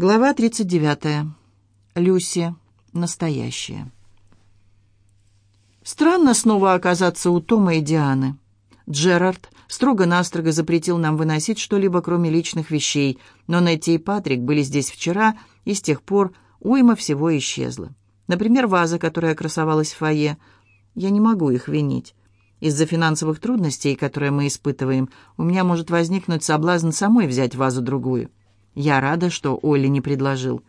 Глава 39. Люси. Настоящая. Странно снова оказаться у Тома и Дианы. Джерард строго-настрого запретил нам выносить что-либо, кроме личных вещей, но Нетти и Патрик были здесь вчера, и с тех пор уйма всего исчезла. Например, ваза, которая красовалась в фойе. Я не могу их винить. Из-за финансовых трудностей, которые мы испытываем, у меня может возникнуть соблазн самой взять вазу другую. Я рада, что Олли не предложил.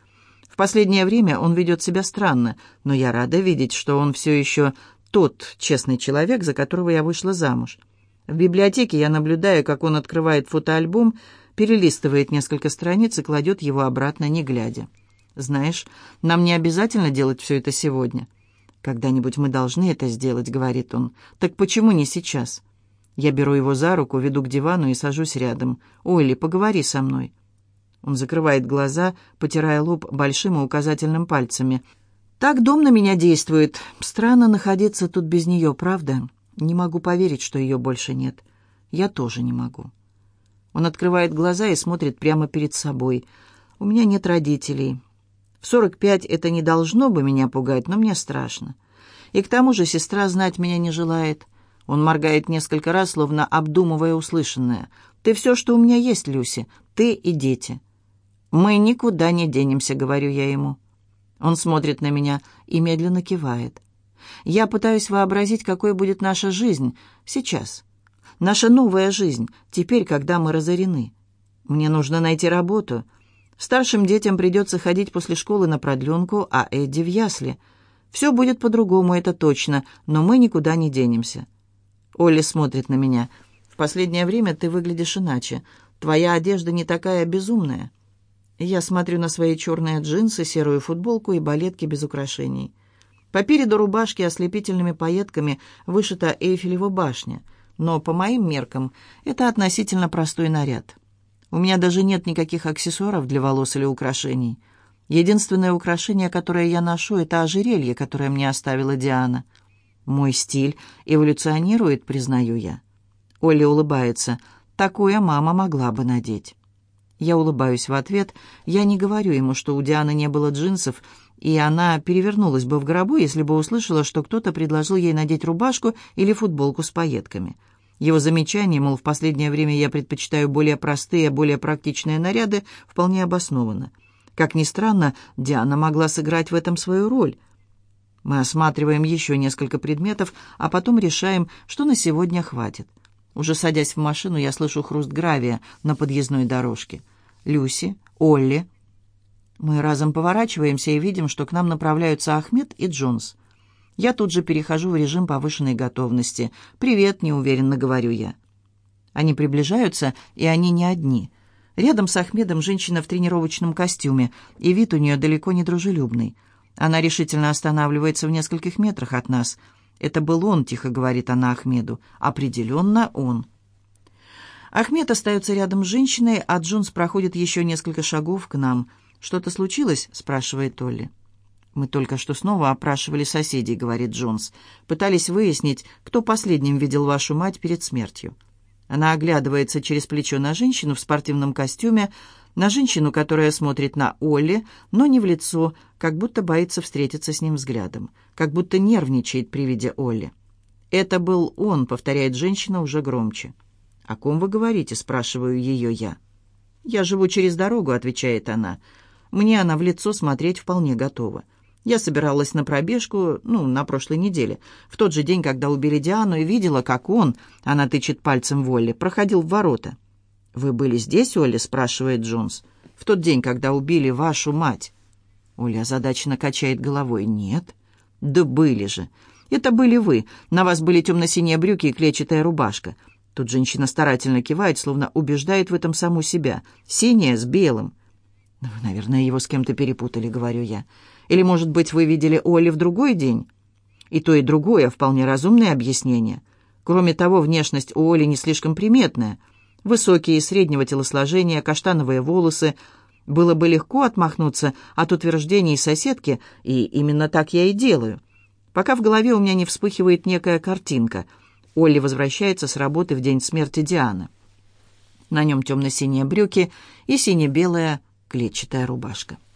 В последнее время он ведет себя странно, но я рада видеть, что он все еще тот честный человек, за которого я вышла замуж. В библиотеке я наблюдаю, как он открывает фотоальбом, перелистывает несколько страниц и кладет его обратно, не глядя. «Знаешь, нам не обязательно делать все это сегодня». «Когда-нибудь мы должны это сделать», — говорит он. «Так почему не сейчас?» Я беру его за руку, веду к дивану и сажусь рядом. «Олли, поговори со мной». Он закрывает глаза, потирая лоб большим и указательным пальцами. «Так дом на меня действует. Странно находиться тут без нее, правда? Не могу поверить, что ее больше нет. Я тоже не могу». Он открывает глаза и смотрит прямо перед собой. «У меня нет родителей. В 45 это не должно бы меня пугать, но мне страшно. И к тому же сестра знать меня не желает». Он моргает несколько раз, словно обдумывая услышанное. «Ты все, что у меня есть, Люси. Ты и дети. «Мы никуда не денемся», — говорю я ему. Он смотрит на меня и медленно кивает. Я пытаюсь вообразить, какой будет наша жизнь сейчас. Наша новая жизнь, теперь, когда мы разорены. Мне нужно найти работу. Старшим детям придется ходить после школы на продленку, а Эдди в ясли. Все будет по-другому, это точно, но мы никуда не денемся. Олли смотрит на меня. «В последнее время ты выглядишь иначе. Твоя одежда не такая безумная». Я смотрю на свои черные джинсы, серую футболку и балетки без украшений. По переду рубашки ослепительными пайетками вышита Эйфелева башня, но по моим меркам это относительно простой наряд. У меня даже нет никаких аксессуаров для волос или украшений. Единственное украшение, которое я ношу, это ожерелье, которое мне оставила Диана. Мой стиль эволюционирует, признаю я. Оля улыбается. Такое мама могла бы надеть. Я улыбаюсь в ответ. Я не говорю ему, что у Дианы не было джинсов, и она перевернулась бы в гробу, если бы услышала, что кто-то предложил ей надеть рубашку или футболку с пайетками. Его замечание, мол, в последнее время я предпочитаю более простые, более практичные наряды, вполне обосновано. Как ни странно, Диана могла сыграть в этом свою роль. Мы осматриваем еще несколько предметов, а потом решаем, что на сегодня хватит. Уже садясь в машину, я слышу хруст гравия на подъездной дорожке. Люси, Олли. Мы разом поворачиваемся и видим, что к нам направляются Ахмед и Джонс. Я тут же перехожу в режим повышенной готовности. «Привет», — неуверенно говорю я. Они приближаются, и они не одни. Рядом с Ахмедом женщина в тренировочном костюме, и вид у нее далеко не дружелюбный. Она решительно останавливается в нескольких метрах от нас — «Это был он», — тихо говорит она Ахмеду. «Определенно он». Ахмед остается рядом с женщиной, а Джонс проходит еще несколько шагов к нам. «Что-то случилось?» — спрашивает Толли. «Мы только что снова опрашивали соседей», — говорит Джонс. «Пытались выяснить, кто последним видел вашу мать перед смертью». Она оглядывается через плечо на женщину в спортивном костюме, на женщину, которая смотрит на Олли, но не в лицо, как будто боится встретиться с ним взглядом, как будто нервничает при виде Олли. «Это был он», — повторяет женщина уже громче. «О ком вы говорите?» — спрашиваю ее я. «Я живу через дорогу», — отвечает она. «Мне она в лицо смотреть вполне готова». Я собиралась на пробежку, ну, на прошлой неделе, в тот же день, когда убили Диану, и видела, как он, она тычет пальцем Волли, проходил в ворота. «Вы были здесь, Оля? — спрашивает Джонс. «В тот день, когда убили вашу мать». Оля озадаченно качает головой. «Нет». «Да были же. Это были вы. На вас были темно-синие брюки и клетчатая рубашка». Тут женщина старательно кивает, словно убеждает в этом саму себя. «Синяя с белым». «Ну, «Вы, наверное, его с кем-то перепутали», — говорю я. «Или, может быть, вы видели Оли в другой день?» И то, и другое — вполне разумное объяснение. Кроме того, внешность у Оли не слишком приметная — Высокие, и среднего телосложения, каштановые волосы. Было бы легко отмахнуться от утверждений соседки, и именно так я и делаю. Пока в голове у меня не вспыхивает некая картинка. Олли возвращается с работы в день смерти Дианы. На нем темно-синие брюки и сине-белая клетчатая рубашка.